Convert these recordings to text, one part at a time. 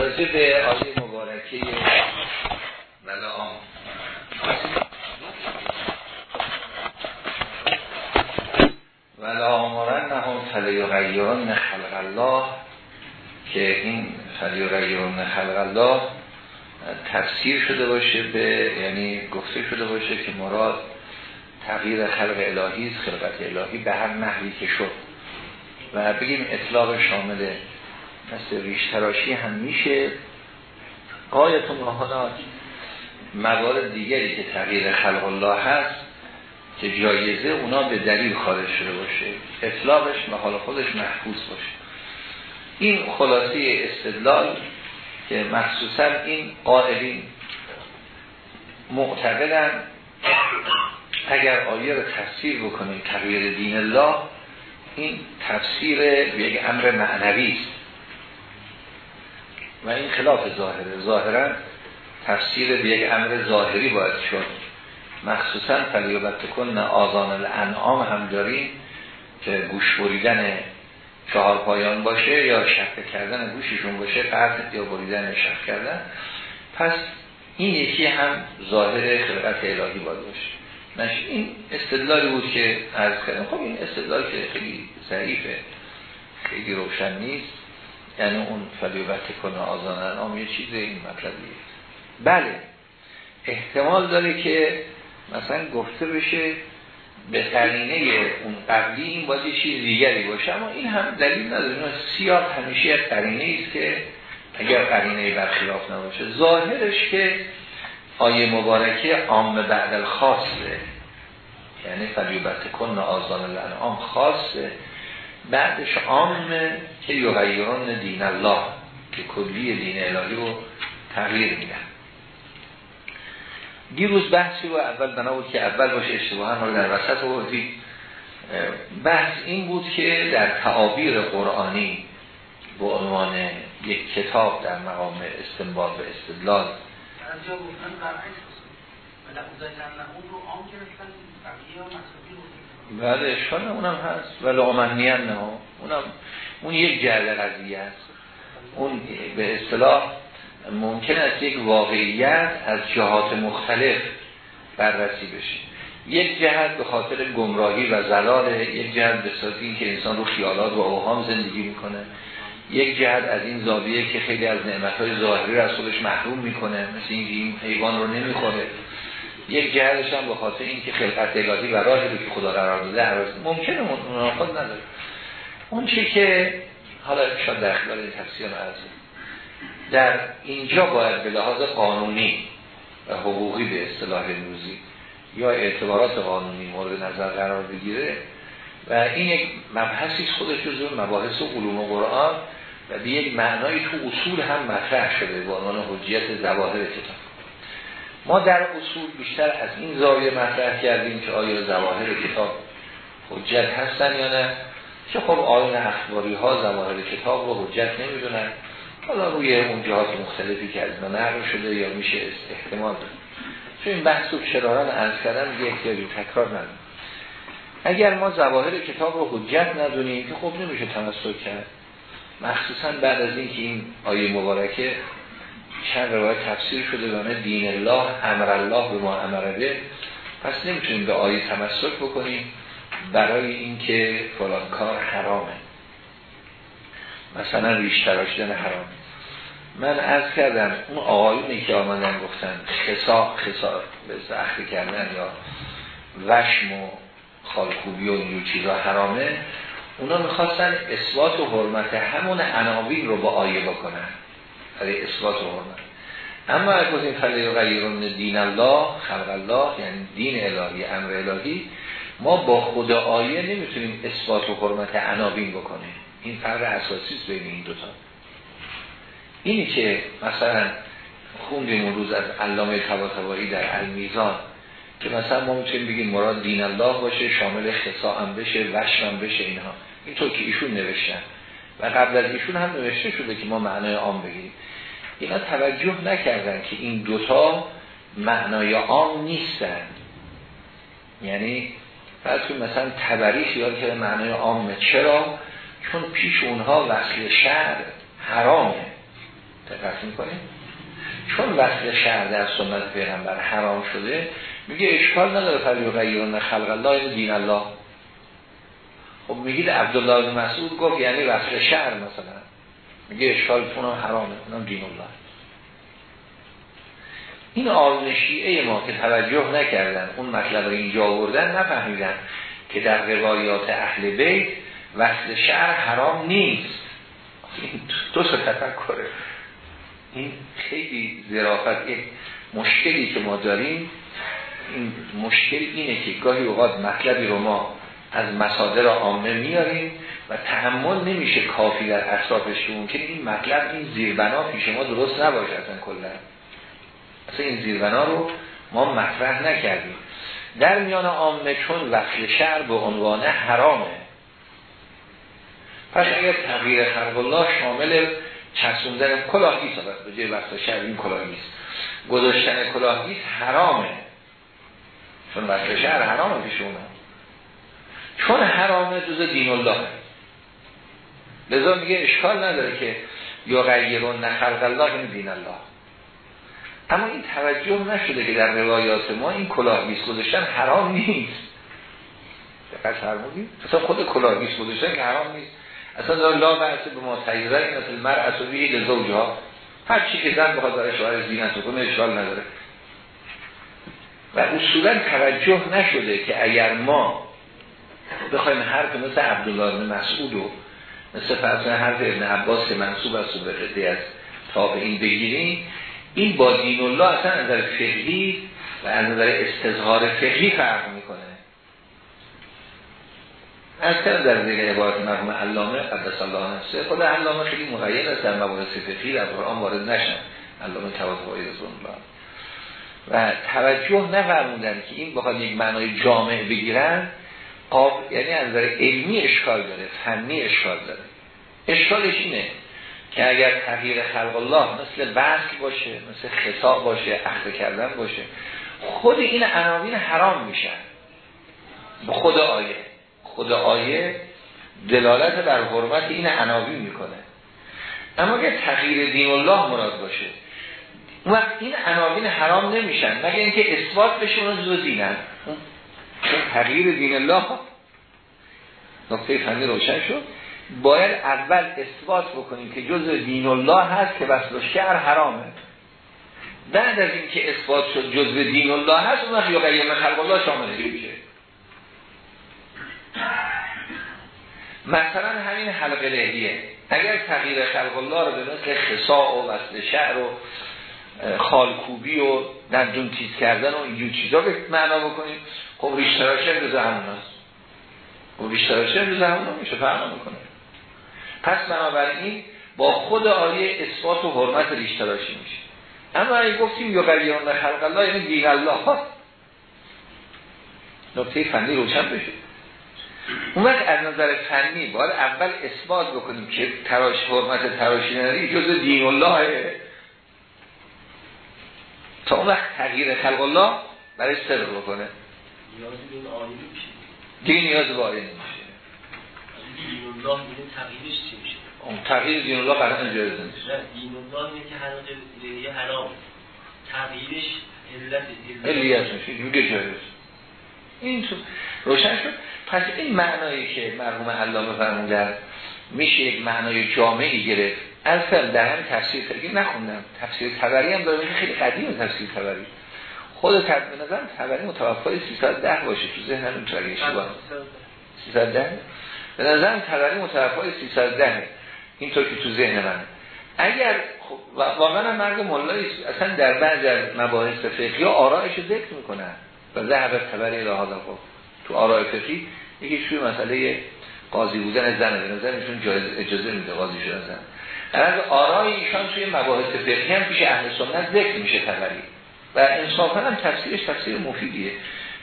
راجع به آیه مبارکه ولا ولا آمارن نهم فلیغیرن خلق الله که این فلیغیرن خلق الله تفسیر شده باشه به یعنی گفته شده باشه که مراد تغییر خلق الهی خلقت الهی به هر نحوی که شد. و بگیم اطلاق شامل مثل ریش تراشی هم میشه. قایتون حالا موارد دیگری که تغییر خلق الله هست که جایزه اونا به دلیل خارج شده باشه. اطلاقش حال خودش محفوظ باشه. این خلاصه استدلال که مخصوصا این قائلین معتقدن اگر آیه رو تفسیر بکنیم تغییر دین الله این تفسیر یک امر معنوی است. و این خلاف ظاهره. ظاهرا تفسیر به یک امر ظاهری باید شد. مخصوصا فلیوبت کن آزان الانعام هم داریم که گوش بریدن چهار پایان باشه یا شک کردن گوششون باشه قطع یا بریدن شک کردن. پس این یکی هم ظاهر خلقت الهی باید باشه. نش این استدلالی بود که عرض کردم. خب این استدلال که خیلی ضعیفه خیلی روشن نیست. یعنی اون فلیوبت کنه آزان الانعام یه چیز این مطلبیه. بله. احتمال داره که مثلا گفته بشه به قرینه اون قبلی این باید یه چیز دیگری باشه اما این هم دلیل نداره. سیاه همیشه یک قرینه است که اگر قرینه برخلاف نباشه. ظاهرش که آیه مبارکه عام بعد الخاصه یعنی فلیوبت کن آزان الانعام خاصه. بعدش عام که یغیرون دین الله که کلی دین الهی رو تغییر میدن دیروز بحثی رو اول بنا بود که اول باشه اشتباها رو در وسط بودی بحث این بود که در تعابیر قرآنی به عنوان یک کتاب در مقام استنباط و استدلال بعد اشکال اونم هست. ولی آمنیان نه. اونم اون یک جهل قضیه است. اون به اصطلاح ممکن است یک واقعیت از جهات مختلف بررسی بشه. یک جهت به خاطر گمراهی و زلال یک جهت به این که انسان رو خیالات و اوهام زندگی می‌کنه. یک جهت از این زاویه که خیلی از نعمتهای ظاهری خودش محروم می‌کنه. مثل این حیوان رو نمی‌خوره. یک جهتش هم به خاطر اینکه خلقت الهی و راهی رو که خدا قرار داده هر ممکنه منافات نداره. اون چی که حالا شاید در این تفسیر در اینجا باید به لحاظ قانونی و حقوقی به اصطلاح روزی یا اعتبارات قانونی مورد نظر قرار بگیره و این یک مبحثی خودش جزو مباحث علوم قرآن و به یک معنای تو اصول هم مطرح شده به عنوان حجیت زواهر کتاب. ما در اصول بیشتر از این زاویه مطرح کردیم که آیا زواهر کتاب حجت هستن یا نه. که خب آیون اخباری ها زواهر کتاب رو حجت نمی‌دونن. حالا روی اون جهات مختلفی که از ما نقل شده یا میشه احتمال داره. چون این بحث و شراران از کردن احتیاجی تکرار نداریم اگر ما زواهر کتاب رو حجت ندونیم که خب نمیشه تمسک کرد. مخصوصا بعد از اینکه این آیه مبارکه چند روایت تفسیر شده دانه دین الله امر الله به ما امره پس نمی‌تونیم به آیه تمسک بکنیم برای اینکه فلان کار حرامه. مثلا ریش تراشیدن حرام. من از کردم اون آقایونی که آمدن گفتن خسا خسا به زخری کردن یا وشم و خالکوبی و اینجور چیزا حرامه اونا می‌خواستن اثبات و حرمت همون عناوین رو با آیه بکنن. برای اثبات حرمت اما اگر گفتیم فلی غیرون دین الله خلق الله یعنی دین الهی امر الهی ما با خود آیه نمی‌تونیم اثبات و حرمت عناوین بکنیم. این فرق اساسی است بین این دوتا. اینی که مثلا خوندیم اون روز از علامه طباطبایی در المیزان که مثلا ما می‌تونیم بگیم مراد دین الله باشه شامل خصا هم بشه وشم هم بشه اینها. اینطور که ایشون نوشتن. و قبل از ایشون هم نوشته شده که ما معنای عام بگیریم. اینا توجه نکردن که این دوتا معنای عام نیستن. یعنی بعد مثلا تبری خیال که معنای عامه. چرا؟ چون پیش اونها وصل شهر حرامه. دقت می‌کنیم چون وصل شهر در سنت پیغمبر حرام شده میگه اشکال نداره فلی غیرون خلق الله دین الله. خب میگید عبدالله مسعود گفت یعنی وصل شهر مثلا. میگه اشکال اونم حرامه اونم دین الله این آرون شیعه ما که توجه نکردن اون مطلب رو اینجا آوردن نفهمیدن که در روایات اهل بیت وصل شهر حرام نیست. این دو سه تفکره. این خیلی ظرافت یک مشکلی که ما داریم این مشکل اینه که گاهی اوقات مطلبی رو ما از مصادر عامه میاریم و تحمل نمیشه کافی در اطرافش که ممکن این مطلب این زیربنا پیش ما درست نباشه اصلا کلا. اصلا این زیربنا رو ما مطرح نکردیم. در میان عامه چون وقت شهر به عنوان حرامه. پس اگر تغییر خلق الله شامل چسوندن کلاهی است به جای وقت شهر این کلاهی است گذاشتن کلاهی حرامه. چون وقت شهر حرامه پیشونه چون حرامه جز دین الله. لذا میگه اشکال نداره که یا غیرون نخلق الله این دین الله. اما این توجه نشده که در روایات ما این کلاهگیس گذاشتن حرام نیست. دقیق فرمودید؟ اصلا خود کلاهگیس گذاشتن که حرام نیست. اصلا لا بحثه به ما تیزه این اصل مرعص و بیه هر چی که زن بخواد داره شوهر زینت کنه اشکال نداره. و اصولا توجه نشده که اگر ما بخوایم حرف مثل عبدالله مسعود و مثل فرض حرف ابن عباس که منصوب و به قدی از تابعین بگیریم این با دین الله اصلا از نظر فقهی و از نظر استظهار فقهی فرق می‌کنه. از در زیر عبارت مرحوم علامه قدس الله نفسه خود علامه خیلی مغیر است در مباحث فقهی در قرآن وارد نشن. علامه توافقی رضوان الله. و توجه نفرموندن که این بخواد یک معنای جامع بگیرن قاب یعنی از نظر علمی اشکال داره فنی اشکال داره. اشکالش اینه که اگر تغییر خلق الله مثل وصل باشه مثل خطاب باشه اخذ کردن باشه خود این عناوین حرام میشن. به خود آیه. خود آیه دلالت بر حرمت این عناوین می‌کنه. اما اگر تغییر دین الله مراد باشه اون وقت این عناوین حرام نمیشن. مگر اینکه اثبات بشه اون دینن؟ چون تغییر دین الله نقطه فنی روشن شد. باید اول اثبات بکنیم که جز دین الله هست که وصل شهر حرامه. بعد از اینکه اثبات شد جز دین الله هست اون وقت یا قیم خلق الله میشه مثلا همین حلقه لحیه. اگر تغییر خلق الله رو به مثل خساء و وصل شعر و خالکوبی و دندون تیز کردن و اینجور چیزا به معنا بکنیم. خب ریشتراشه به همون هست؟ خب ریشتراشه به همون میشه؟ فرق می‌کنه پس بنابراین با خود آیه اثبات و حرمت ریشتراشی میشه؟ اما اگه گفتیم یا قلیان خلق الله یعنی دین الله نکته فنی روشن بشه. اون وقت از نظر فنی باید اول اثبات بکنیم که تراش حرمت تراشی نداری جز دین الله. تا اون وقت تغییر خلق الله برای سر بکنه. دیگه نیاز به آیه نمیشه. دین الله تغییرش چی میشه؟ اون تغییر دین الله قرار جایز نیست دین الله میگه که حلقه یه حرام. تغییرش علت علیت میشه میگه جایز این تو روشن شد. پس این معنایی که مرحوم علامه فرمودن میشه یک معنای جامعی گرفت. اصلا در هم تفسیر خیلی نخوندم. تفسیر تبری هم داره خیلی قدیم تفسیر تبری خود. به نظر تبری متوفای 310 باشه تو ذهن هم اینطوری اشتباه 310 به نظر تبری متوفای 310 اینطور که تو ذهن من. اگر خب واقعا مرگ مولایی اصلا در بعض از مباحث فقهی آرایش ذکر می‌کنن. و ذهب تبری راه خب تو آرای فقهی یکی شوی مسئله قاضی بودن زن به نظر ایشون اجازه میده قاضی شدن زن. از آرای ایشان توی مباحث فقهی هم پیش اهل سنت ذکر میشه تبری. و انصافا هم تفسیرش تفسیر مفیدیه.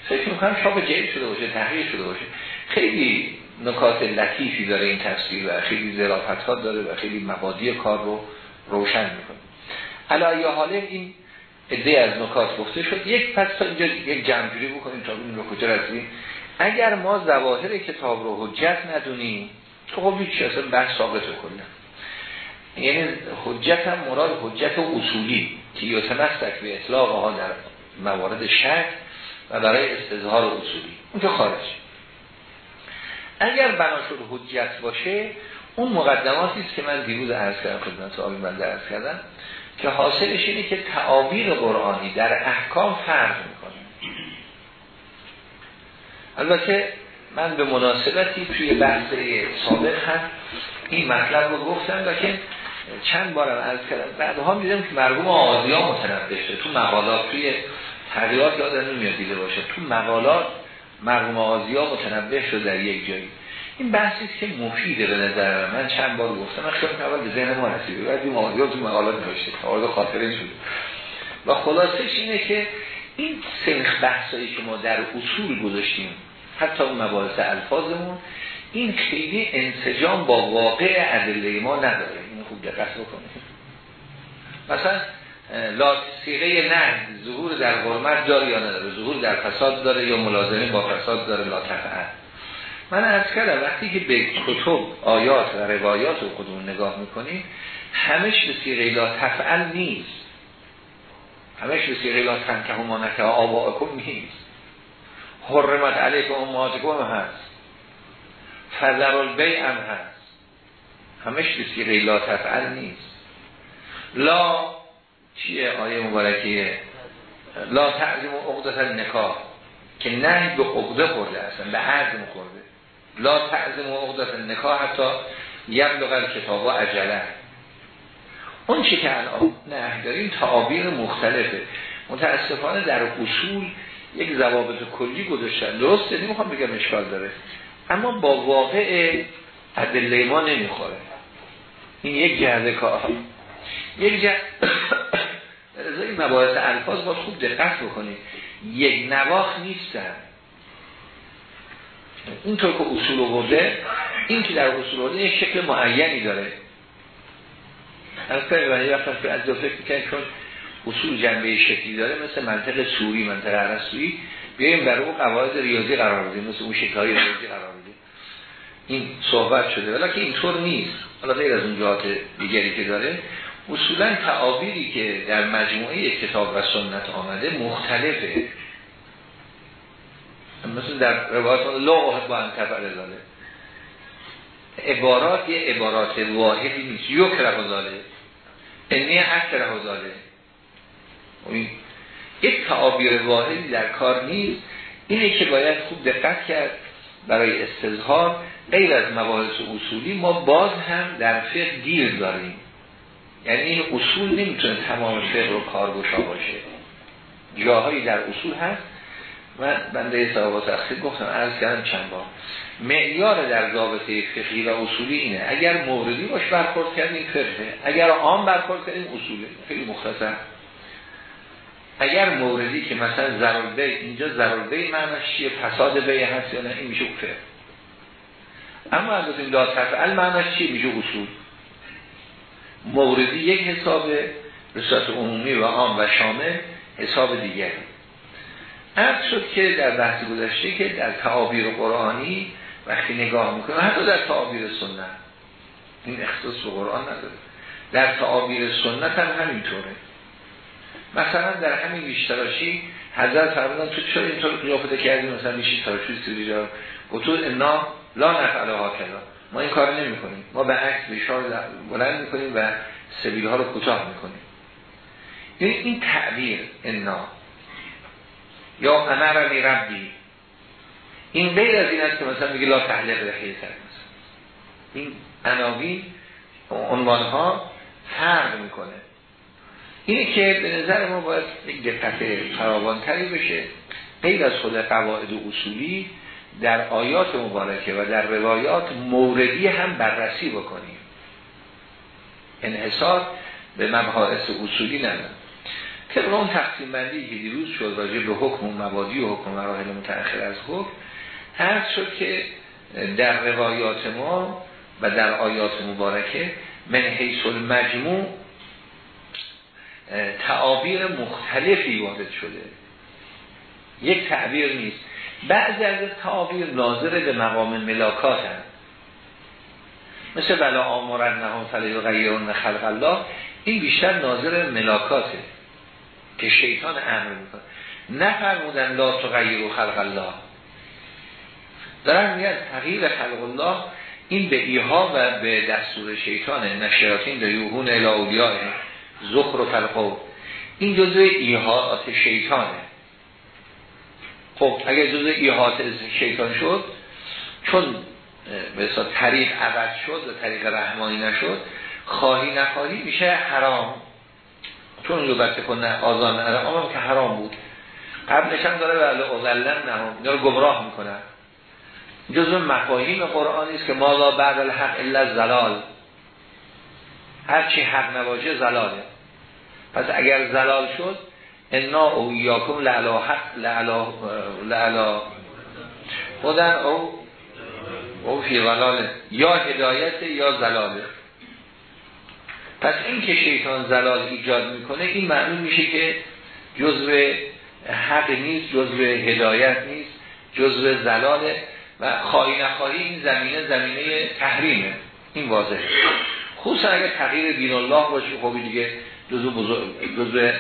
فکر می‌کنم شاب جدید شده باشه تحقیق شده باشه. خیلی نکات لطیفی داره این تفسیر و خیلی ظرافت ها داره و خیلی مبادی کار رو روشن می‌کنه. علایه حاله این عده از نکات گفته شد. یک پس تا اینجا یک جمعجوری بکنیم تا این رو کجا رسیم اگر ما زواهر کتاب رو حجت ندونیم تو خب هیچ اصلا بحث ثابت کنیم یعنی حجت هم مراد حجت اصولی. که یتمسک به اطلاق ها در موارد شک و برای استظهار اصولی. اون که خارج. اگر بنا شد حجت باشه اون مقدماتی است که من دیروز عرض کردم خدمت آقای من عرض کردم که حاصلش اینه که تعابیر قرآنی در احکام فرق می‌کنه. البته من به مناسبتی توی بحث سابق هم این مطلب رو گفتم و که چند بارم عرض کردم. بعدها می‌دونم که مرگوم آزی ها متنبه شده. تو مقالات توی تغییرات یادم نمیاد دیده باشه. تو مقالات مرگوم آزی ها متنبه شده در یک جایی. این بحثی که مفیده به نظر من. چند بار گفتم. من خیلی اول به ذهن ما رسید بعد این آزی ها تو مقالات نوشته. تا خاطره شده. و خلاصش اینه که این سنخ بحثایی که ما در اصول گذاشتیم حتی اون مباحث الفاظمون این خیلی انسجام با واقع ادله ما نداره. خوب دقت بکنید. مثلا لا سیغه نه ظهور در حرمت داره یا نداره؟ ظهور در فساد داره یا ملازمه با فساد داره؟ لا تفعل. من از کردم وقتی که به کتب آیات و روایات و خودمون نگاه می‌کنیم همش به سیغه لا تفعل نیست. همش به سیغه لا تنکه و مانکه آباءکم نیست. حرمت علیکم امهاتکم هست. فذر البی هم هست. همش سیغه لا تفعل نیست. لا چیه آیه مبارکیه لا تعظیم عقدت نکاح که نه به عقده خورده اصلا به عزم خورده. لا تعظیم عقدت نکاح حتی یبلغ کتاب و عجله. اون چی که الان نه داریم تعابیر مختلفه. متاسفانه در اصول یک ضوابط کلی گذاشتن. درسته؟ نمی‌خوام بگم اشکال داره. اما با واقع ادله ما نمی‌خوره. این یک جهده کار. یک جهده این مباحث الفاظ باید خوب دقت بکنید. یک نواخ نیستن. اینطور که اصول ورده این که در اصول ورده یک شکل معینی داره. از کنید وقتی از دو فکر چون اصول جنبه شکلی داره مثل منطق سوری منطق عرصوی بیاییم برای اون قواعد ریاضی قرار بدیم مثل اون شکل‌های ریاضی قرار این صحبت شده. ولی اینطور نیست. حالا غیر از اون جهات دیگری که داره اصولا تعابیری که در مجموعه کتاب و سنت آمده مختلفه. مثل در روایات لا با انتفع داره عبارات یه عبارات واحدی نیست. یک رهزاله انی اکثر رهزاله یک تعابیر واحدی در کار نیست. اینه که باید خوب دقت کرد برای استظهار غیر از مباحث اصولی ما باز هم در فقه گیر داریم. یعنی این اصول نمی‌تونه تمام فقه رو کارگوشا باشه. جاهایی در اصول هست. من بنده صحابات اخیر گفتم عرض کردم چند بار. معیار در ضابطه فقهی و اصولی اینه. اگر موردی باش برخورد کردیم فقه اگر عام برخورد کردیم اصوله. خیلی مختصر. اگر موردی که مثلا ضرر اینجا ضرر بی معنیش چیه؟ فساد بی هست یا نه؟ این میشه فقه. اما از این لا معنیش چیه میشه اصول. موردی یک حساب رسالت عمومی و عام و شامل حساب دیگری عرض شد که در بحث گذشته که در تعابیر قرآنی وقتی نگاه می‌کنه حتی در تعابیر سنت. این اختصاص به قرآن نداره. در تعابیر سنت هم همینطوره. مثلا در همین بیشتراشی حضرت فرمودن تو چرا اینطور قیافته کردیم مثلا میشی تراشوی سیری جا. گفتون انا لا نفعل ها ما این کار نمی کنیم ما به عکس بیشار بلند می‌کنیم و سبیل ها رو کوتاه می‌کنیم. یعنی این تعبیر انا. یا امرنی ربی. این غیر از این است که مثلا میگه لا تحلیق رحیه سر این عناوین عنوان ها فرق می‌کنه. اینه که به نظر ما باید یک دقت فراوانتری بشه. غیر از خود قواعد و اصولی در آیات مبارکه و در روایات موردی هم بررسی بکنیم. انحصار به مباحث اصولی ندارم طبق اون تقسیم بندی که دیروز شد راجع به حکم و مبادی و حکم مراحل متأخر از حکم هر شد که در روایات ما و در آیات مبارکه من حیث المجموع تعابیر مختلفی وارد شده. یک تعبیر نیست. بعضی از تعابیر ناظر به مقام ملاکات هست مثل ولا آمرن نهان فلی غیرون خلق الله این بیشتر ناظر ملاکاته که شیطان امر می‌کنه. نفرمودن لا تغییر خلق الله. دارن میگن تغییر خلق الله این به ایها و به دستور شیطانه. نشیاطین در یوهون الاولیاه زخر و فلقو این جزء ایهات شیطانه. خب اگر جزء ایهات شیطان شد چون به طریق عوض شد و طریق رحمانی نشد خواهی نخواهی میشه حرام. چون اونجا بسته کنه آزان هم که حرام بود. قبلش هم داره ولی اوزلن نه اینا رو گمراه می‌کنه. جزء مفاهیم قرآنی است که ما بعد الحق الا زلال هرچی حق نباشه زلاله. پس اگر زلال شد انا او یاکم لعلا حق لعلا لعلا. خودن او او فی غلاله یا هدایت یا زلاله پس این که شیطان زلال ایجاد می‌کنه این معلوم میشه که جزء حق نیست جزء هدایت نیست جزء زلاله و خواهی نخواهی این زمینه زمینه تحریمه. این واضحه. خصوصا اگر تغییر دین الله باشه خوبی دیگه جزء جزء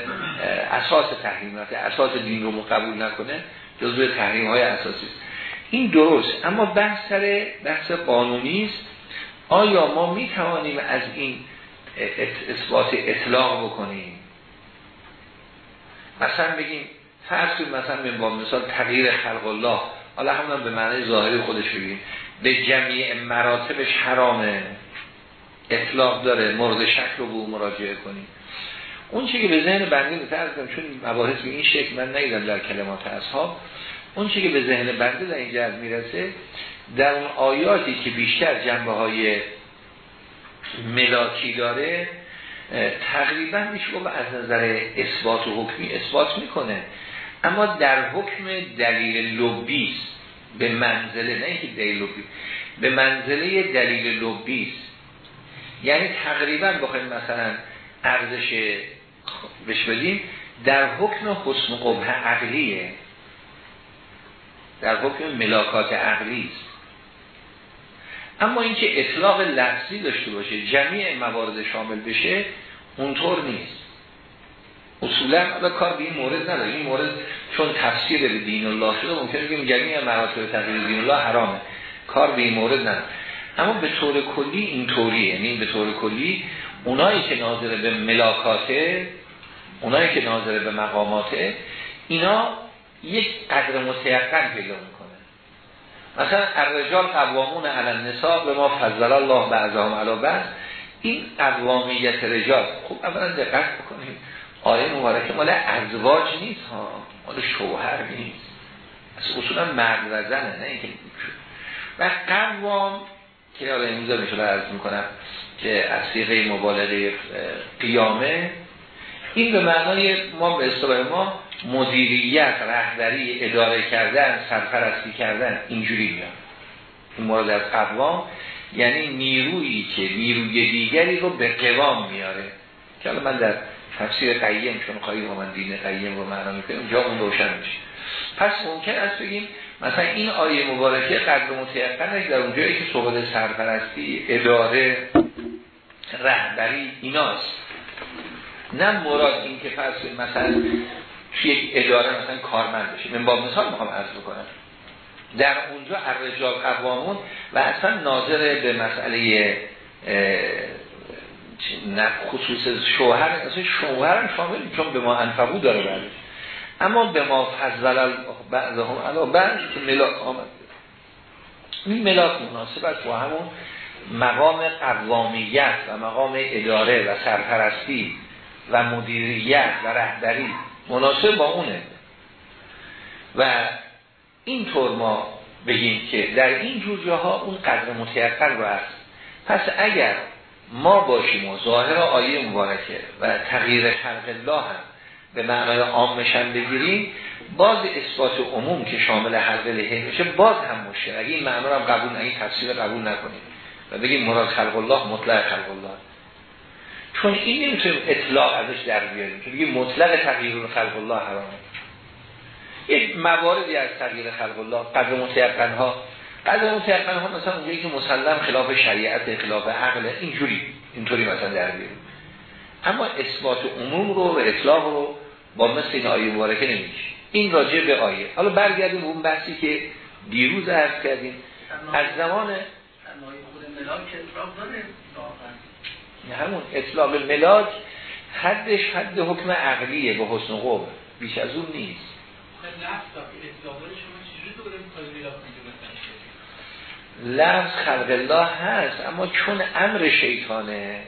اساس تحریم اساس دین رو قبول نکنه جزء تحریم های اساسی این درست اما بحث سر بحث قانونی است. آیا ما می توانیم از این اثبات اطلاق بکنیم؟ مثلا بگیم فرض مثلا با مثال تغییر خلق الله. حالا همون به معنی ظاهری خودش بگیم به جمعی مراتبش حرامه. اطلاق داره مورد شک رو به مراجعه کنیم. اون چی که به ذهن بنده مثل کنم چون مباحث به این شکل من نیدم در کلمات اصحاب اون چی که به ذهن بنده در این جهت می‌رسه در اون آیاتی که بیشتر جنبه های ملاکی داره تقریبا میشه از نظر اثبات و حکمی اثبات می‌کنه. اما در حکم دلیل لبیست به منزله نه اینکه دلیل لبی به منزله دلیل لبیست یعنی تقریبا بخوایم مثلا ارزش بش بدیم در حکم حسن قبه عقلیه. در حکم ملاکات عقلی است. اما اینکه اطلاق لفظی داشته باشه جمعی موارد شامل بشه اونطور نیست. اصولا کار به این مورد نداره. این مورد چون تفسیر به دین الله شده ممکنه بگیم جمعی مراتب تغییر دین الله حرامه. کار به این مورد نداره. اما به طور کلی این طوریه یعنی به طور کلی اونایی که ناظر به ملاکاته اونایی که ناظر به مقاماته اینا یک قدر متیقن پیدا می‌کنه مثلا الرجال قوامون علی النساء به ما فضل الله بعضهم علی بعض. این قوامیت رجال. خوب اولا دقت بکنیم. آیه مبارکه مال ازواج نیست ها مال شوهر نیست. از اصولا مرد و زنه نه اینکه و قوام که حالا امروزه میشه عرض می‌کنم که از سیغه مبالغه قیامه این به معنای ما به اصطلاح ما مدیریت رهبری اداره کردن سرپرستی کردن اینجوری میاد. این مورد از قوام یعنی نیرویی که نیروی دیگری رو به قوام میاره. که حالا من در تفسیر قیم چون خواهی با من دین قیم رو معنا می‌کنیم اونجا اون روشن میشه. پس ممکن است بگیم مثلا این آیه مبارکه قدر متیقنش در اونجایی که صحبت سرپرستی اداره رهبری ایناست. نه مراد این که فرض مثلا یک اداره مثلا کارمند بشه. من با مثال می‌خوام عرض بکنم. در اونجا الرجال قوامون و اصلا ناظر به مسئله نه خصوص شوهر اصلا شوهر هم شامل چون به ما انفقو داره بعدش. اما به ما فضل بعضهم علا بعض که ملاک آمد. این ملاک مناسبت با همون مقام قوامیت و مقام اداره و سرپرستی. و مدیریت و رهبری مناسب با اونه. و اینطور ما بگیم که در این جور جاها اون قدر متیقن رو هست. پس اگر ما باشیم و ظاهر آیه مبارکه و تغییر خلق الله هم به معنای عامشن بگیریم باز اثبات عموم که شامل حلقه لحه میشه باز هم مشکل. اگه این معنی هم قبول این تفسیر قبول نکنیم. و بگیم مراد خلق الله مطلق خلق الله. چون این نمی‌تونیم اطلاق ازش در بیاریم که بگیم مطلق تغییر خلق الله حرامه. یک مواردی از تغییر خلق الله قدر متیقن ها اون تقریبا هم مثلا اونجایی که مسلم خلاف شریعت خلاف عقل اینجوری اینطوری مثلا در بیاریم. اما اثبات عموم رو و اطلاق رو با مثل این آیه مبارکه نمیشه این راجع به آیه. حالا برگردیم اون بحثی که دیروز عرض کردیم. از زمان همون اطلاق ملاک حدش حد حکم عقلیه به حسن قوم. بیش از اون نیست. لفظ خلق الله هست اما چون امر شیطانه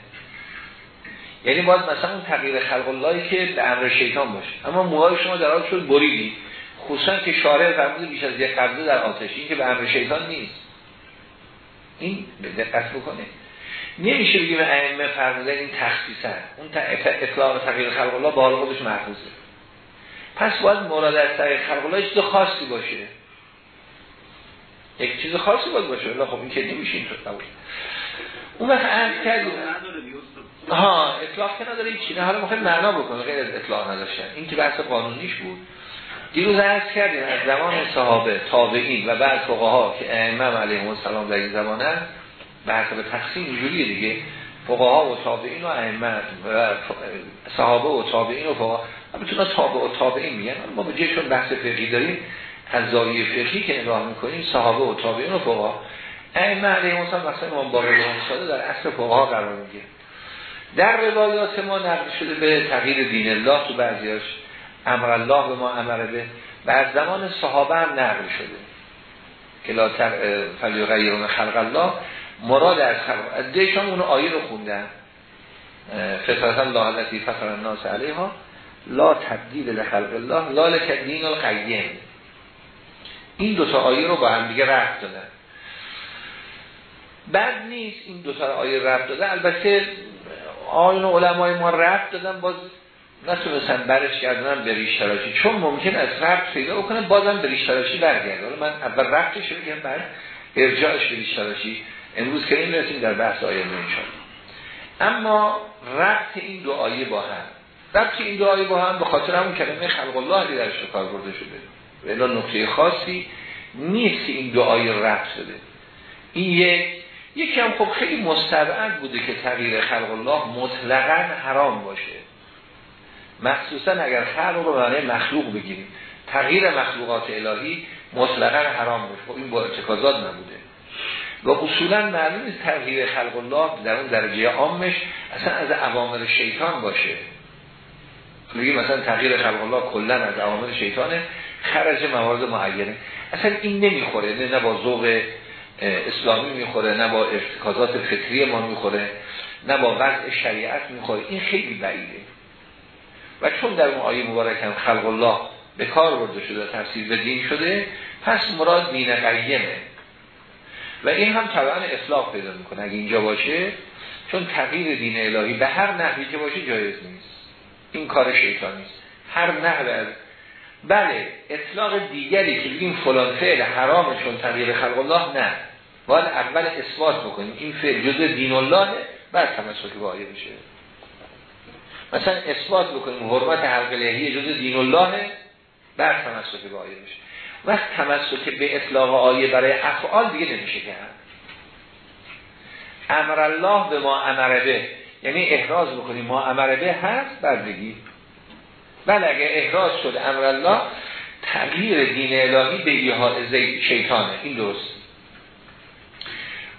یعنی باید مثلا اون تغییر خلق اللهی که به امر شیطان باشه. اما موهای شما در حال شد بریدی. خصوصا که شارع فرمود بیش از یک قبضه در آتش این که به امر شیطان نیست. این به دقت بکنه نمیشه بگیم ائمه فرمودن این تخصیصا. اون اطلاق تغییر خلق الله به حال خودش محفوظه. پس باید مراد از تغییر خلق الله چیز خاصی باشه. یک چیز خاصی باید باشه. الله خب این که نمیشه این قبول اون وقت عرض کردیم ها اطلاق که نداره چی؟ نه حالا می‌خوایم معنا بکنه غیر از اطلاق نداشتن. این که بحث قانونیش بود. دیروز عرض کردیم از زمان صحابه تابعین و بعد فقها که ائمه علیهم السلام در این زمانه بحث به تقسیم اینجوریه دیگه. فقها و تابعین و ائمه و صحابه و تابعین و فقها می‌تونه تابع و تابعین میگن. ما به جیشون بحث فقهی داریم از زاویه فقهی که نگاه می‌کنیم صحابه و تابعین و فقها. ائمه علیهم السلام مثلا امام باقر و در اصل فقها قرار می‌گیره. در روایات ما نقل شده به تغییر دین الله تو بعضیاش. امر الله به ما امر به. و از زمان صحابه هم نقل شده. که لا فلیغیرون خلق الله. مراد از خلق از دیشان اون آیه رو خوندن. فطرت الله التي فطر الناس علیها لا تبدیل لخلق الله لا لک دین القیم. این دو تا آیه رو با هم دیگه رفت دادن. بعد نیست این دو تا آیه رفت داده البته آین علمای ما رفت دادن باز نتونستن برش کردن به ریش تراشی چون ممکن است رفت پیدا بکنه بازم به ریش تراشی برگرده من اول رفتش بگم بعد ارجاعش به ریش تراشی امروز که این رسیم در بحث آیه انشاءالله. اما رفت این دو آیه با هم رفت این دو آیه با هم به خاطر همون کلمه خلق الله در کار برده شده. ولی نقطه خاصی نیست این دو آیه رفت شده. این یک یکی هم خب خیلی مستبعد بوده که تغییر خلق الله مطلقا حرام باشه. مخصوصا اگر خلق رو معنی مخلوق بگیریم. تغییر مخلوقات الهی مطلقا حرام باشه. خب این با ارتکازات نبوده. و اصولا معلوم نیست تغییر خلق الله در اون درجه عامش اصلا از عوامر شیطان باشه. بگیم مثلا تغییر خلق الله کلا از عوامر شیطانه خرج موارد معینه. اصلا این نمی‌خوره نه, نه با ذوق اسلامی می‌خوره نه با ارتکازات فطری ما می‌خوره نه با وضع شریعت می‌خوره. این خیلی بعیده. و چون در اون آیه مبارک هم خلق الله به کار برده شده تفسیر به دین شده پس مراد دین قیمه و این هم طبعا اصلاح پیدا می‌کنه اگه اینجا باشه چون تغییر دین الهی به هر نحوی که باشه جایز نیست. این کار شیطانی است هر نحوه از بله اطلاق دیگری که بگیم فلان فعل حرامه چون تغییر خلق الله نه. باید اول اثبات بکنیم. این فعل جزء دین الله بعد تمسک به آیه بشه مثلا اثبات بکنیم حرمت حلق لحیه جزء دین الله بعد تمسک به آیه بشه وقت تمسک به اطلاق آیه برای افعال دیگه نمیشه کرد. امر الله به ما امر به یعنی احراز بکنیم. ما امر به هست بعد بگیم بله اگه احراز شد امر الله تغییر دین الهی به ایحاد شیطانه. این درست.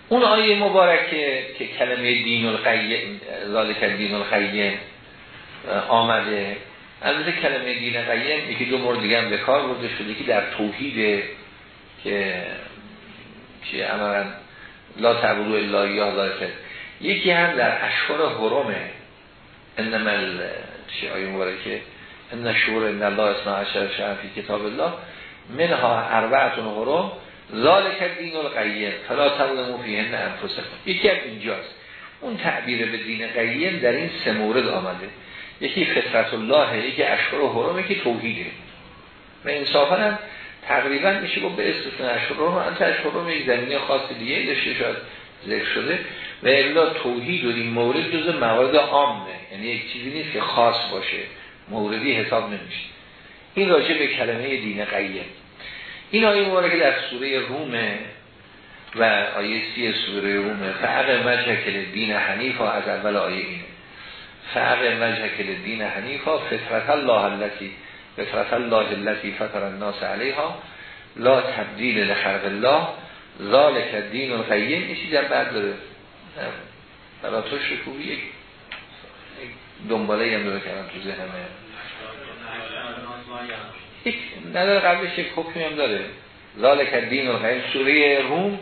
اون آیه مبارکه که کلمه دین القیم ذالک دین القیم آمده. البته کلمه دین قیم یکی دو مورد دیگه هم به کار برده شده که در توحید که که امرا لا تعبدو الا یا یکی هم در اشهر حرمه انما چه آیه مبارکه؟ ان شعور ان الله اسنا عشر شهر فی کتاب الله منها اربعتون حرم. ذالک دین القیم فلا تظلموا فیهن انفسکم. یکی از اینجاست. اون تعبیر به دین قیم در این سه مورد آمده. یکی فطرت الله یکی اشهر و حرم یکی توحیده. و انصافا هم تقریبا میشه با به استثناء اشهر و انت اشهر یک زمینه خاص دیگه داشته شاید ذکر شده. و الا توحید و این مورد جز موارد عامه یعنی یک چیزی نیست که خاص باشه موردی حساب نمیشه. این راجع به کلمه دین قیم. این آیه مبارکه در سوره رومه و آیه سی سوره رومه فرق مجهکل دین حنیفا از اول آیه اینه. فرق مجهکل دین حنیفا فطرت الله التي فطرت الله التي فطر الناس علیها لا تبدیل لخلق الله. ذالک دین القیم. این چیز بعد داره برای تو شکوبی دنباله هم داره کردم تو ذهنمه نداره قبلش یک حکمی هم داره. ذالک دین القیم. سوره روم.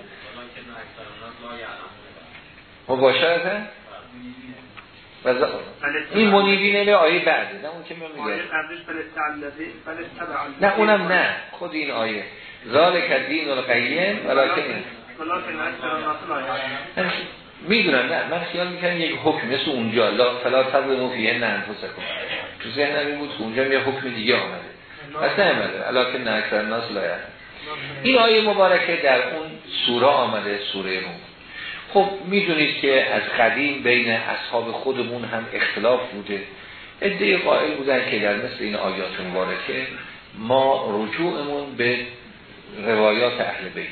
این منیبینه به آیه بعده نه اون که میگه نه اونم نه. خود این آیه. ذالک دین القیم ولکن می‌دونم نه. من خیال می‌کنم یک حکم مثل اونجا. لا فلا تظلموا فیه نه انفسکم. تو ذهنم این بود اونجا یه حکم دیگه آمده. اصلا نمیده علاکه نه اکثر ناس لایه این آیه مبارکه در اون سوره آمده سوره روم خب می‌دونید که از قدیم بین اصحاب خودمون هم اختلاف بوده. ادعای قائل بودن که در مثل این آیات مبارکه ما رجوعمون به روایات اهل بیت.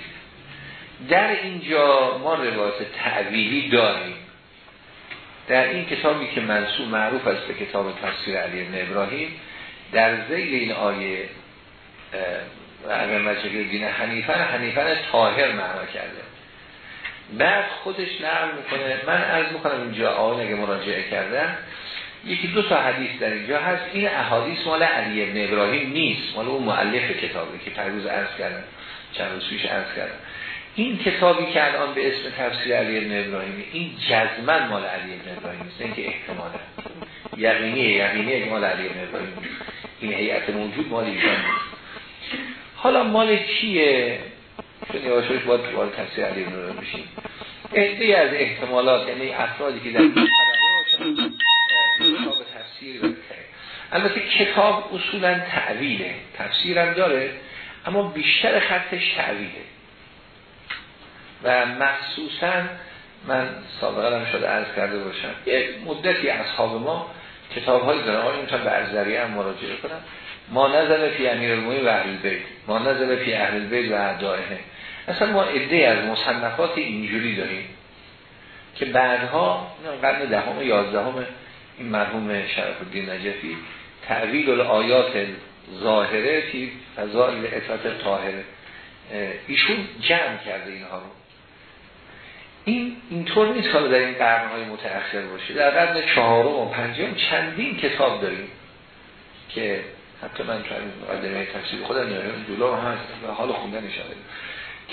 در اینجا ما روایات تعویلی داریم. در این کتابی که منصوب معروف است به کتاب تفسیر علی ابن ابراهیم در زیل این آیه و مجلس دین حنیفن حنیفن تاهر معنا کرده. بعد خودش نقل می‌کنه. من عرض می‌کنم اینجا آقای اگه مراجعه کردن یکی دو تا حدیث در اینجا هست. این احادیث مال علی ابن ابراهیم نیست. مال اون مؤلف کتابی که پروز عرض کردن چند روز پیش عرض کردم. این کتابی که الان به اسم تفسیر علی ابن ابراهیم این جزمن مال علی ابن ابراهیم نیست اینکه احتمالا. یقینیه یقینیه مال علی ابن ابراهیم این هیئت موجود مال ایشان حالا مال چیه چون یواشوش باید وارد تفسیر علی ابن ابراهیم بشیم. از احتمالات یعنی افرادی که در کتاب تفسیر البته کتاب اصولا تعویله تفسیرم داره اما بیشتر خطش تعویله و مخصوصا من سابقا هم شده عرض کرده باشم یک مدتی اصحاب ما کتاب های دارن. آقای می‌تونم به ارزریه هم مراجعه کنم ما نظر فی امیر المومی و اهل بیت. ما نظر فی اهل بیت و اعدائه. اصلا ما عده از مصنفات اینجوری داریم که بعدها قرن دهم یازدهم این مرحوم شرف الدین نجفی تعویل الآیات ظاهره فی فضائل اطلاعات طاهره ایشون جمع کرده اینها رو. این اینطور نیست که در این قرنهای متأخر باشه. در قرن چهارم و پنجم چندین کتاب داریم که حتی من تو این مقدمه تفسیر خودم نمی‌دونم جلو هست. و حال خوندن اشاره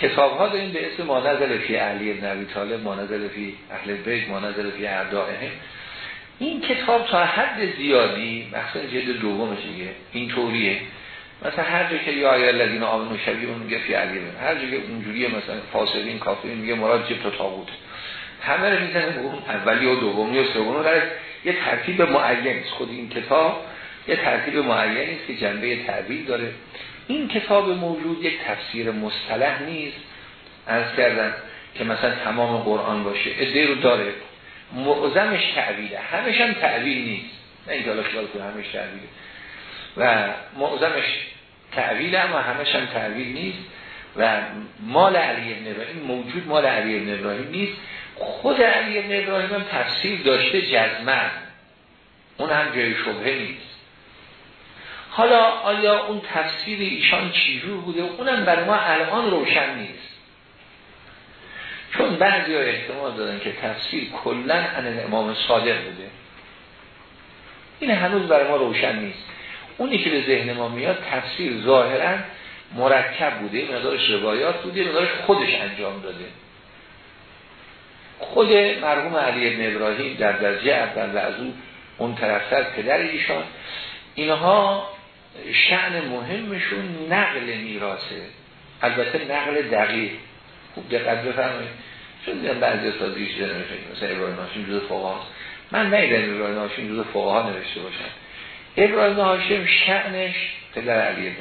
کتاب ها داریم به اسم مانزل فی علی نبی طالب مانزل فی اهل بیت مانزل فی اعدائه. این کتاب تا حد زیادی مثلا جلد دومش دیگه این طوریه. مثلا هر جا که یا آیه الذین آمنوا شبیه اون میگه فی علی هر جا که اونجوریه مثلا فاسقین کافرین میگه مراد جبت و تاغوت همه رو می‌زنه اون اولی و دومی و سومی در یه ترتیب معین است. خود این کتاب یه ترتیب معینی است که جنبه تعبیر داره. این کتاب موجود یک تفسیر مصطلح نیست. از کردن که مثلا تمام قرآن باشه. ادعی رو داره. معظمش تعبیره همش هم تعبیر نیست. نه اینکه حالا خیال کنه همش تعبیره و معظمش تعویل اما همش هم تعویل نیست. و مال علی ابن ابراهیم موجود مال علی ابن ابراهیم نیست. خود علی ابن ابراهیم هم تفسیر داشته جزمن اون هم جای شبهه نیست. حالا آیا اون تفسیر ایشان چیجور بوده؟ اونم بر ما الان روشن نیست. چون بعضی ها احتمال دادن که تفسیر کلن ان امام صادق بوده. این هنوز برای ما روشن نیست. اونی که به ذهن ما میاد تفسیر ظاهرا مرکب بوده مقدارش روایات بوده مقدارش خودش انجام داده. خود مرحوم علی ابن ابراهیم در درجه اول و از او اون طرفتر پدر ایشان. اینها شعن مهمشون نقل میراسه البته نقل دقیق. خوب دقت بفرمایید. چون دیدم بعضی سازیش داره مثلا ابراهیم هاشم جز فقها من نیدم ابراهیم هاشم جز فقها نوشته باشن ابراهیم هاشم شعنش پدر علی ابن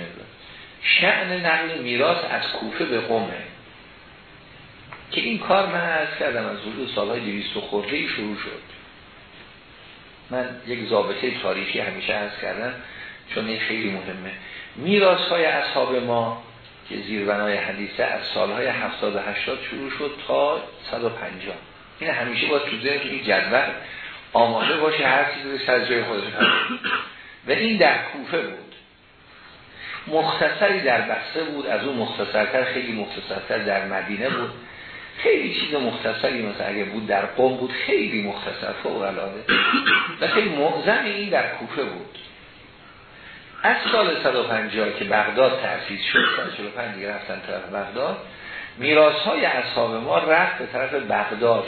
شعن نقل میراث از کوفه به قومه. که این کار من از کردم از حدود سالهای دویست خورده ای شروع شد. من یک ضابطه تاریخی همیشه از کردم. چون این خیلی مهمه. میراث های اصحاب ما که زیربنای حدیثه از سالهای 70 و 80 شروع شد تا 150 این همیشه با تو ذهن این جدول آماده باشه هر چیزی سر جای خودش و این در کوفه بود. مختصری در بسته بود از اون مختصرتر خیلی مختصرتر در مدینه بود. خیلی چیز مختصری مثلا اگه بود در قوم بود خیلی مختصر فوق العاده. و خیلی معظم این در کوفه بود. از سال 150 که بغداد تأسیس شد 145 دیگه رفتن طرف بغداد میراث های اصحاب ما رفت به طرف بغداد.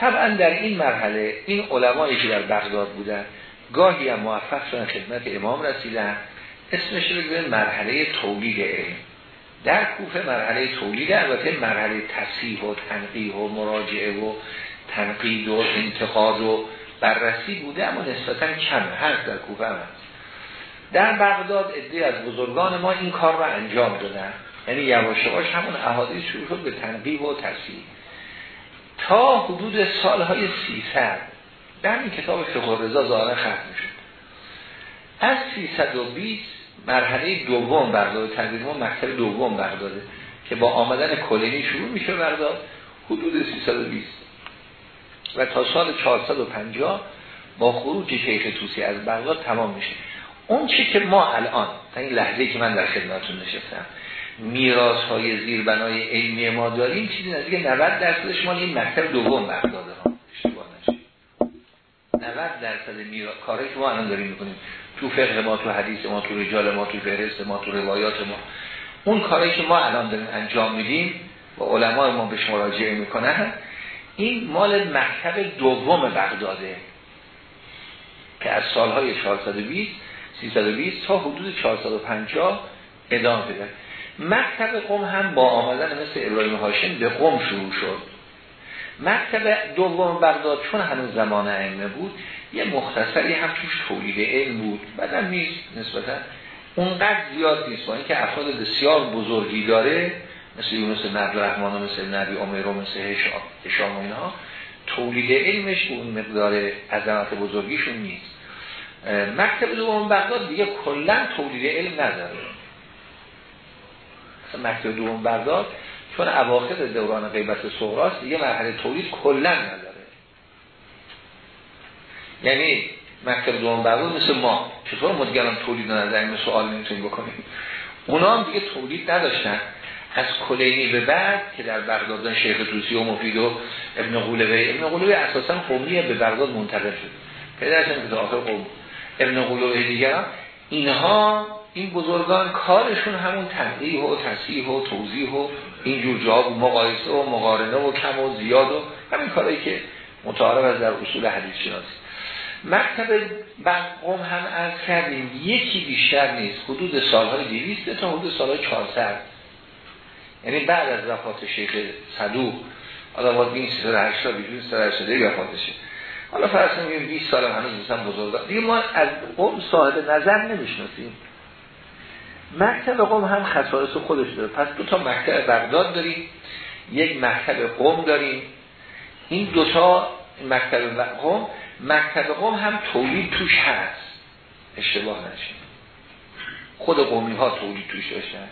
طبعا در این مرحله این علمایی که در بغداد بودن گاهی هم موفق شدن خدمت امام رسیدن. اسمش رو مرحله تولید علم. در کوفه مرحله تولید البته مرحله تصحیح و تنقیح و مراجعه و تنقید و انتقاد و بررسی بوده اما نسبتا کم هست در کوفه هم. در بغداد ادهی از بزرگان ما این کار را انجام دادن. یعنی یواش یواش همون احادیث شروع شد به تنقیح و تصحیح تا حدود سالهای 300 در این کتاب فقه ظاهرا ختم شد از 320 مرحله دوم بغداد ما مکتب دوم بغداده که با آمدن کلینی شروع میشه بغداد حدود 320 و تا سال 450 با خروج شیخ توسی از بغداد تمام میشه. اون چی که ما الان تا این لحظه که من در خدمتتون نشستم میراث های زیربنای علمی ما داریم چیزی نزدیک 90 درصدش مال این مکتب دوم بغداده ها اشتباه نشه. 90 درصد میراث کاری که ما الان داریم می‌کنیم تو فقه ما تو حدیث ما تو رجال ما تو فهرست ما تو روایات ما اون کاری که ما الان داریم انجام میدیم و علمای ما به مراجعه می‌کنن این مال مکتب دوم بغداده که از سالهای 420 320 تا حدود 450 ادامه بده مکتب قوم هم با آمدن مثل ابراهیم هاشم به قوم شروع شد. مکتب دوم بغداد چون هنوز زمان ائمه بود یه مختصری هم توش تولید علم بود. بعدم نیست نسبتا اونقدر زیاد نیست. با اینکه افراد بسیار بزرگی داره مثل یونس نبی رحمان و مثل نبی عمر و مثل هشام و اینها تولید علمش اون مقدار عظمت بزرگیشون نیست. مکتب دوم بغداد دیگه کلا تولید علم نداره. مکتب دوم بغداد چون اواخر دوران غیبت صغراست دیگه مرحله تولید کلا نداره. یعنی مکتب دوم بغداد مثل ما. چطور مدگران تولید نداریم سوال نمی‌تونیم بکنیم؟ اونا هم دیگه تولید نداشتن. از کلینی به بعد که در بغداد شیخ توسی و مفید و ابن قولوه ابن قولوه اساسا قومیه به بغداد منتقل شد. پدرشون که آخر قوم ابن قلوه دیگران اینها این بزرگان کارشون همون تنقیح و تصحیح و توضیح و اینجور جواب و مقایسه و مقارنه و کم و زیاد و همین کارهایی که متعارف از در اصول حدیث شناسی. مکتب قوم هم از کردیم یکی بیشتر نیست حدود سالهای دیویسته تا حدود سالهای 400 یعنی بعد از وفات شیخ صدوق حالا باید این 380 بیشون 380 وفاتشه حالا فرض کنیم 20 سال هنوز مثلا بزرگ دیگه ما از قوم صاحب نظر نمی‌شناسیم. مکتب قوم هم خصائص خودش داره. پس دو تا مکتب بغداد داریم یک مکتب قوم داریم. این دوتا مکتب قوم مکتب قوم هم تولید توش هست. اشتباه نشین. خود قومی ها تولید توش داشتن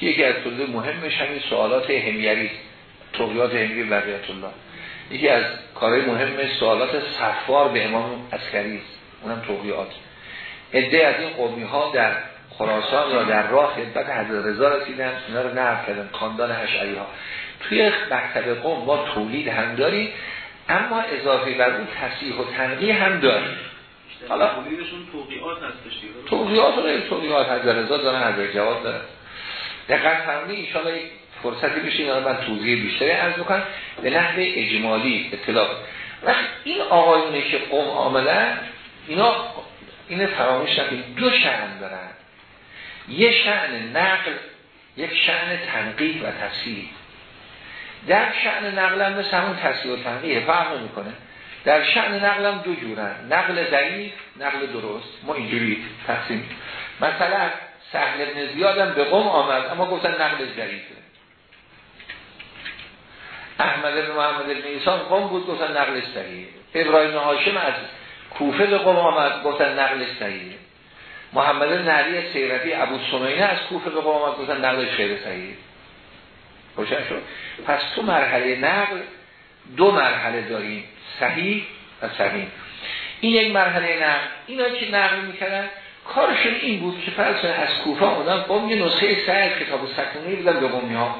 یکی از تولید مهمش همین سوالات همیری توقیات همیری بقیت الله. یکی از کارهای مهم سوالات صفوار به امام اسکری است. اونم توقیات عده از این قومی ها در خراسان یا در راه خدمت حضرت رضا رسیدن. اینا رو نقل کردن. خاندان اشعری ها توی مکتب قوم ما تولید هم داریم اما اضافه بر اون تصیح و تنقیه هم داریم. حالا تولیدشون توقیات هستش توقیات رو توقیات حضرت رضا دارن حضرت جواد دارن. دقیق فرمودی ان فرصتی بشه اینا من توضیح بیشتری عرض بکنم. به نحو اجمالی اطلاع. و این آقایونه که قوم آمدن اینا این فراموش نکنید دو شأن دارن. یه شأن نقل یک شأن تنقیح و تفسیر. در شأن نقل هم مثل همون تفسیر و تنقیح فرق می‌کنه در شأن نقل هم دو جورن. نقل ضعیف نقل درست. ما اینجوری تقسیم. مثلا سهل ابن زیاد به قوم آمد اما گفتن نقل ضعیفه. احمد بن محمد بن ایسان قوم بود گفتن نقل صحیح ابراهیم هاشم از کوفه به قوم آمد گفتن نقل صحیح محمد نعلی سیرفی ابو سمینه از کوفه به قوم آمد گفتن نقلش خیر صحیح روشن شد. پس تو مرحله نقل دو مرحله داریم صحیح و صحیح. این یک مرحله نقل. اینا که نقل می‌کردن؟ کارشون این بود که فرض از کوفه آمدن با یه نسخه صحیح کتاب سکونی بدن به قومی ها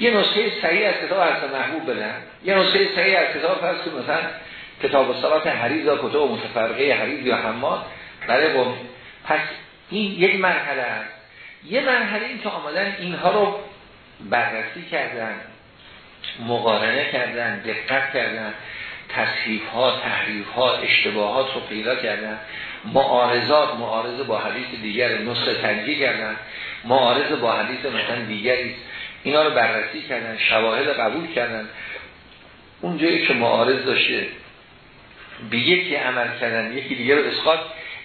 یه نسخه صحیح از کتاب عرض محبوب بدن. یه نسخه صحیح از کتاب فرض مثلا کتاب صلات حریز یا کتاب متفرقه حریز یا حماد. برای قوم پس این یک مرحله است. یه مرحله این که آمدن اینها رو بررسی کردن مقارنه کردن دقت کردن تصحیف ها تحریف ها اشتباهات رو پیدا کردن معارضات معارضه با حدیث دیگر نسخه تنجی کردن معارضه با حدیث مثلا دیگری اینا رو بررسی کردن شواهد قبول کردن. اونجایی که معارض داشته به یکی عمل کردن یکی دیگر رو اسقاط.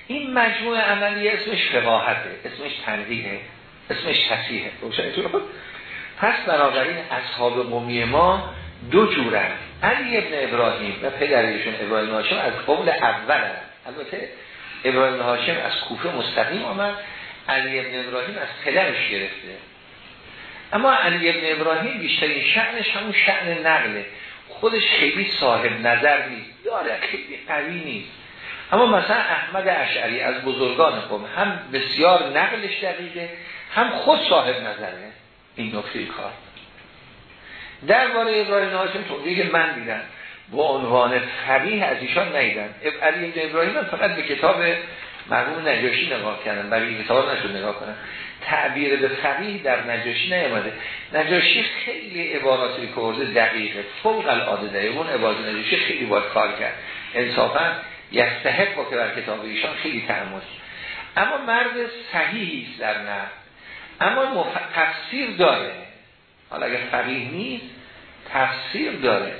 این مجموعه عملی اسمش فقاهته اسمش تنقیه اسمش تصیحه پس بنابراین اصحاب قومی ما دو جورن. علی ابن ابراهیم و پدریشون ابراهیم هاشم از قول اول البته ابراهیم هاشم از کوفه مستقیم آمد. علی ابن ابراهیم از پدرش گرفته. اما علی ابن ابراهیم بیشترین شعنش همون شعن نقله. خودش خیلی صاحب نظر نیست. داره خیلی قوی نیست. اما مثلا احمد اشعری از بزرگان قوم هم بسیار نقلش دقیقه هم خود صاحب نظره. این نکته کار. درباره ابراهیم هاشم توضیحی من دیدم. با عنوان فقیه از ایشان نیدن علی ابن ابراهیم فقط به کتاب مرحوم نجاشی نگاه کردن برای کتاب نشد نگاه کنن تعبیر به فقیه در نجاشی نیامده. نجاشی خیلی عباراتی که ورده دقیقه. فوق العاده داره اون عبارت نجاشی خیلی باید کار کرد. انصافا یستحق با که بر کتاب ایشان خیلی تحمل. اما مرد صحیحی است در نه اما مف... تفسیر داره. حالا اگر فقیه نیست تفسیر داره.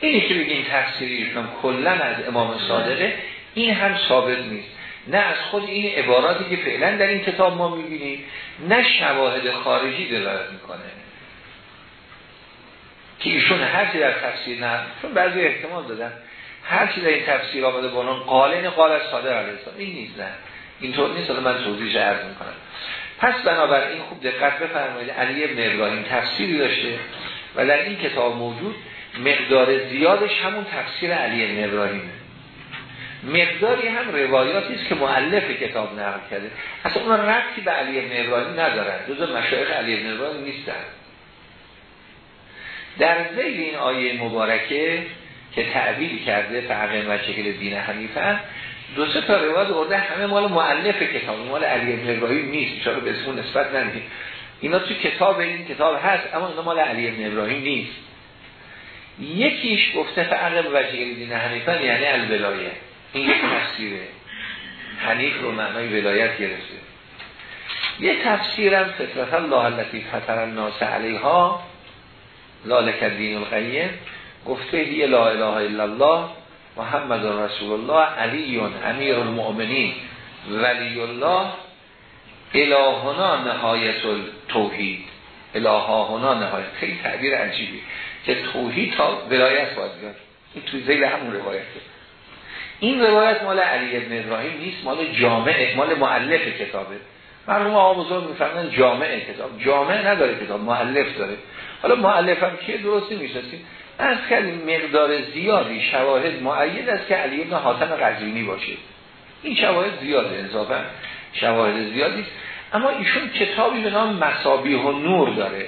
اینی که بگیم تفسیری ایشون کلا از امام صادقه این هم ثابت نیست. نه از خود این عباراتی که فعلا در این کتاب ما می‌بینیم نه شواهد خارجی دلالت می‌کنه. که ایشون هرچی در تفسیر نه چون بعضی احتمال دادن هرچی در این تفسیر آمده بانون قالین قال از صادق علیه السلام. این نیست نه. اینطور نیست من توضیحش عرض می‌کنم. پس بنابراین خوب دقت بفرمایید علی ابن ابراهیم تفسیری داشته و در این کتاب موجود مقدار زیادش همون تفسیر علی ابن ابراهیمه. مقداری هم روایاتی است که معلف کتاب نقل کرده. اصلا اون ربطی به علی ابن ابراهیم ندارن. جزء مشایخ علی ابن ابراهیم نیستن. در زیل این آیه مبارکه که تعبیل کرده فرق و شکل دین حنیفه دو سه تا روایت ارده همه مال معلف کتاب مال علی ابن ابراهیم نیست. چرا به اسمون نسبت نمید اینا تو کتاب این کتاب هست اما اینا مال علی ابن ابراهیم نیست. یکیش گفته فرق وجه دین حنیفه یعنی الولایه. این تفسیره. حنیف رو معنای ولایت گرفته. یه تفسیرم فطرت الله التي فطر الناس علیها ذالک الدین القیم. گفته هی لا اله الا الله محمد رسول الله علی امیر المؤمنین. ولی الله الهنا نهایت التوحید. الهاهنا نهایت. خیلی تعبیر عجیبی. که توحید تا ولایت باید بیاد. این توی زیل همون روایته. این روایت مال علی ابن ابراهیم نیست مال جامع مال معلف کتابه. مرحوم آقا بزرگ میفرمن جامع کتاب. جامع نداره کتاب معلف داره. حالا معلف هم که درستی می‌شناسیم؟ از کردیم مقدار زیادی شواهد معید است که علی ابن حاتم قزوینی باشه. این شواهد زیاده انصافا شواهد زیادی اما ایشون کتابی به نام مسابیح و نور داره.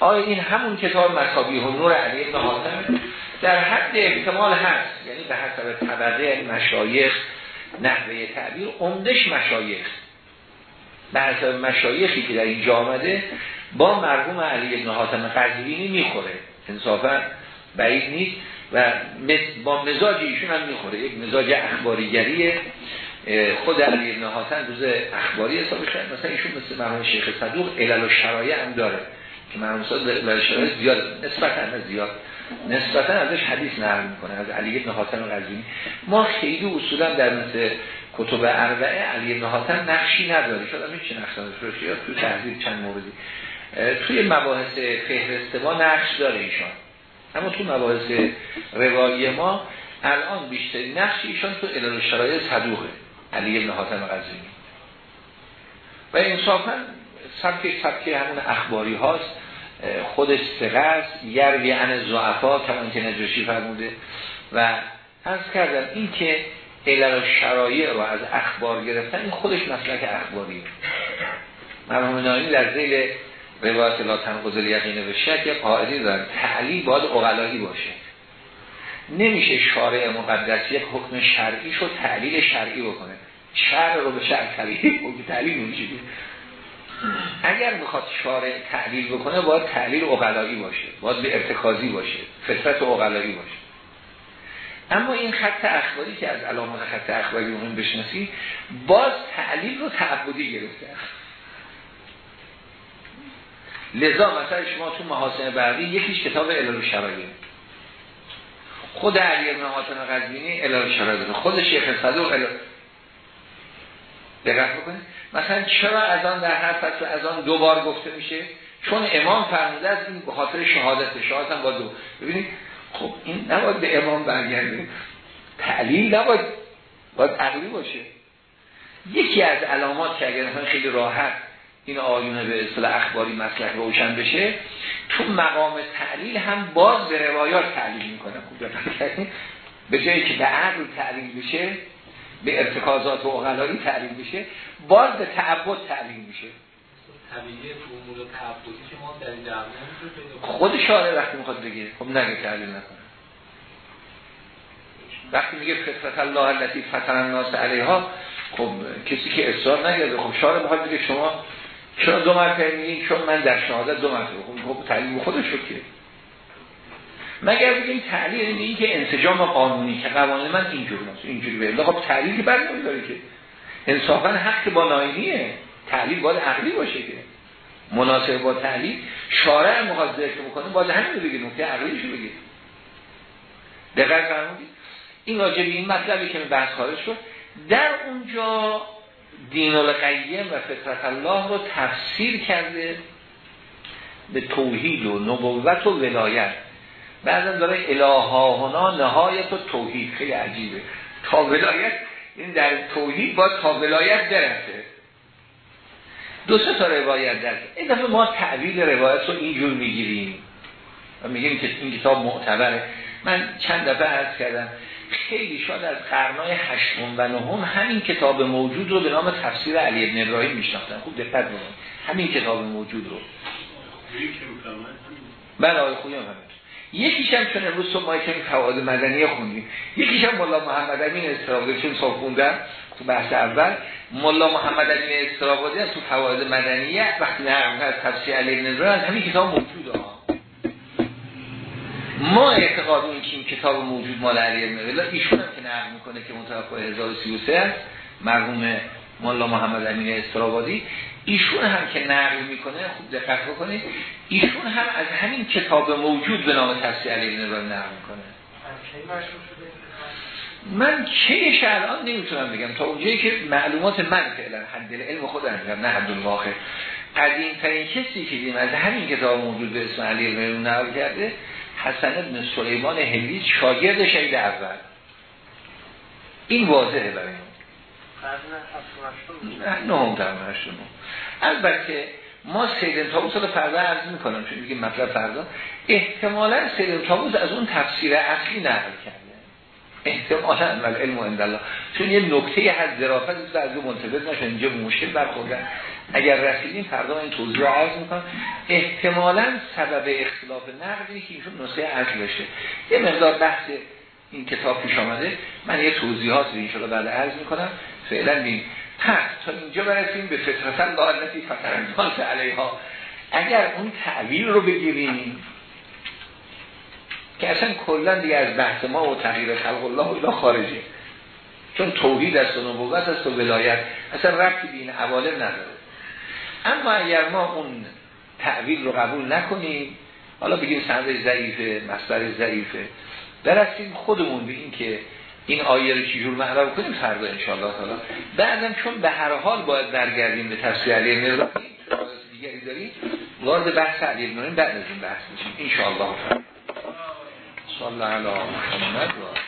آیا این همون کتاب مسابیح و نور علی ابن حاتم؟ در حد احتمال هست یعنی به حسب طبقه مشایخ نحوه تعبیر عمدش مشایخ. به حسب مشایخی که در اینجا آمده با مرحوم علی ابن حاتم قزوینی می‌خوره. انصافا بعید نیست و با مزاج ایشون هم می‌خوره. یک مزاج اخباریگریه. خود علی ابن حاتم روز اخباری حساب کرد مثلا ایشون مثل مرحوم شیخ صدوق علل و شرایع هم داره که مرحوم صدوق علل شرایع زیاد نسبتا زیاد. نسبتا ازش حدیث نقل می‌کنه از علی ابن حاتم قزوینی ما خیلی اصولا در مثل کتب اربعه علی ابن حاتم نقشی نداره شاید هم چه نقش یا تو تحضیر چند موردی. توی مباحث فهرست ما نقش داره ایشان. اما تو مباحث روایی ما الان بیشتری نقش ایشان تو علل شرایع صدوقه علی ابن حاتم قزوینی و انصافا سبک سبک همون اخباری هاست. خودش سقه یروی عن زعفا کمان که نجاشی فرموده. و از کردم این که علل شرایع رو از اخبار گرفتن این خودش مسلک اخباریه. مرحوم نایی در زیل روایت لا تنقض یقینه به شک قاعدی دارن تعلیل باید اقلایی باشه. نمیشه شارع مقدس یک حکم شرعی شد تعلیل شرعی بکنه. شرع رو به شرع تعلیل نمیشه اگر می‌خواد شارع تعلیل بکنه باید تعلیل اقلایی باشه باید به ارتکازی باشه فطرت اقلایی باشه. اما این خط اخباری که از علامات خط اخباری مهم بشناسی باز تعلیل رو تعبدی گرفته. لذا مثلا شما تو محاسن برقی یکیش کتاب علال شرایع. خود علی ابن حاتم قزوینی علال شرایع. خود شیخ صدوق علال دقت بکنید. مثلا چرا از آن در هر فصل از آن دو بار گفته میشه؟ چون امام فرموده از این به خاطر شهادت شهادت هم با دو. ببینید خب این نباید به امام برگرده تعلیل نباید باید عقلی باشه. یکی از علامات که اگر خیلی راحت این آیونه به اصطلاح اخباری مسلک روشن بشه تو مقام تعلیل هم باز به روایات تعلیل می‌کنه. خوب به جایی که به عقل تعلیل بشه به ارتکازات و اغلایی تعلیل بشه باز به تعبد تعلیل میشه. خود شارع وقتی می‌خواد بگه خب نگه تعلیل نکنه. وقتی میگه فطرت الله التي فتن الناس علیها خب کسی که اصرار نگرده خب شارع می‌خواد بگه شما چرا دو مرتبه میگین؟ چون من در شهادت دو مرتبه. خب, خب تعلیل خودش شد که مگر بگیم تعلیل این که انسجام قانونی که قوانین من اینجوری است اینجوری به خب تعلیل بر نمیداره که. انصافا حق با ناینیه. تعلیل باید عقلی باشه که. مناسب با تعلیل شارع مقاضی ذکر می‌کنه باید همین رو بگید نکته عقلیشو بگید دقیق فرمودید؟ این راجع به این مطلبی که بحث خارج شد در اونجا دین القیم و فطرت الله رو تفسیر کرده به توحید و نبوت و ولایت. بعضا داره الهاهنا نهایت و توحید. خیلی عجیبه. تا ولایت این در توحید با تا ولایت درسته دو سه تا روایت در این دفعه ما تعویل روایت رو اینجور می‌گیریم. و میگیم که این کتاب معتبره. من چند دفعه عرض کردم خیلی شاد از قرنای هشتم و نهم همین کتاب موجود رو به نام تفسیر علی ابن ابراهیم میشناختن خوب دقت بکنید. همین کتاب موجود رو. بله آقای خویم همین یکیش هم چون امروز تو ما کمی فواد مدنیه خوندیم. یکیش هم مولا محمد امین استرابادی چون صاحب تو بحث اول. مولا محمد امین استرابادی تو فواد مدنیه وقتی نرم از تفسیر علی ابن ابراهیم همین کتاب موجود ها. ما اعتقاد این که این کتاب موجود مال علی ابراهیم ایشون هم که نقل می‌کنه که متوفا 1033 است مرحوم مولا محمد امین استرابادی ایشون هم که نقل می‌کنه خوب دقت بکنید ایشون هم از همین کتاب موجود به نام تفسیر علی ابراهیم نقل می‌کنه. من چهش الان نمی‌تونم بگم. تا اونجایی که معلومات من فعلا حد علم خودم میگم نه حد الواقع. قدیم ترین کسی که دیم از همین کتاب موجود به اسم علی ابن نقل کرده حسن ابن سلیمان هلی شاگرد شهید اول. این واضحه برای نه در البته ما سیدن تابوس رو فردا عرض می‌کنم چون دیگه مطلب فردا. احتمالا سیدن تابوس از اون تفسیر اصلی نقل کرده. احتمالا ول علم الله چون یه نکته از ظرافت است از منتبه نشون اینجا مشکل برخوردن. اگر رسیدیم فردا این توضیح رو عرض می‌کنم. احتمالا سبب اختلاف نقلی که ایشون نسخه اصل بشه. یه مقدار بحث این کتاب پیش آمده. من یه توضیحات رو این بعد عرض می‌کنم. فعلا بین پس تا اینجا برسیم به فطرتا لعنتی فترناس علیها. اگر اون تعویل رو بگیریم که اصلا کلا دیگه از بحث ما و تغییر خلق الله اینا خارجه. چون توحید است و نبوت است و ولایت. اصلا ربطی به این حواله نداره. اما اگر ما اون تعویل رو قبول نکنیم حالا بگیم سند ضعیفه مصدر ضعیفه برسیم خودمون به این که این آیه رو چجور معنا کنیم؟ فردا انشاءالله تعالی. بعدم چون به هر حال باید برگردیم به تفسیر علی ابن دیگری داریم. وارد بحث علی ابن بعد از این بحث میشیم. انشاءالله تعالی. صلی علی محمد و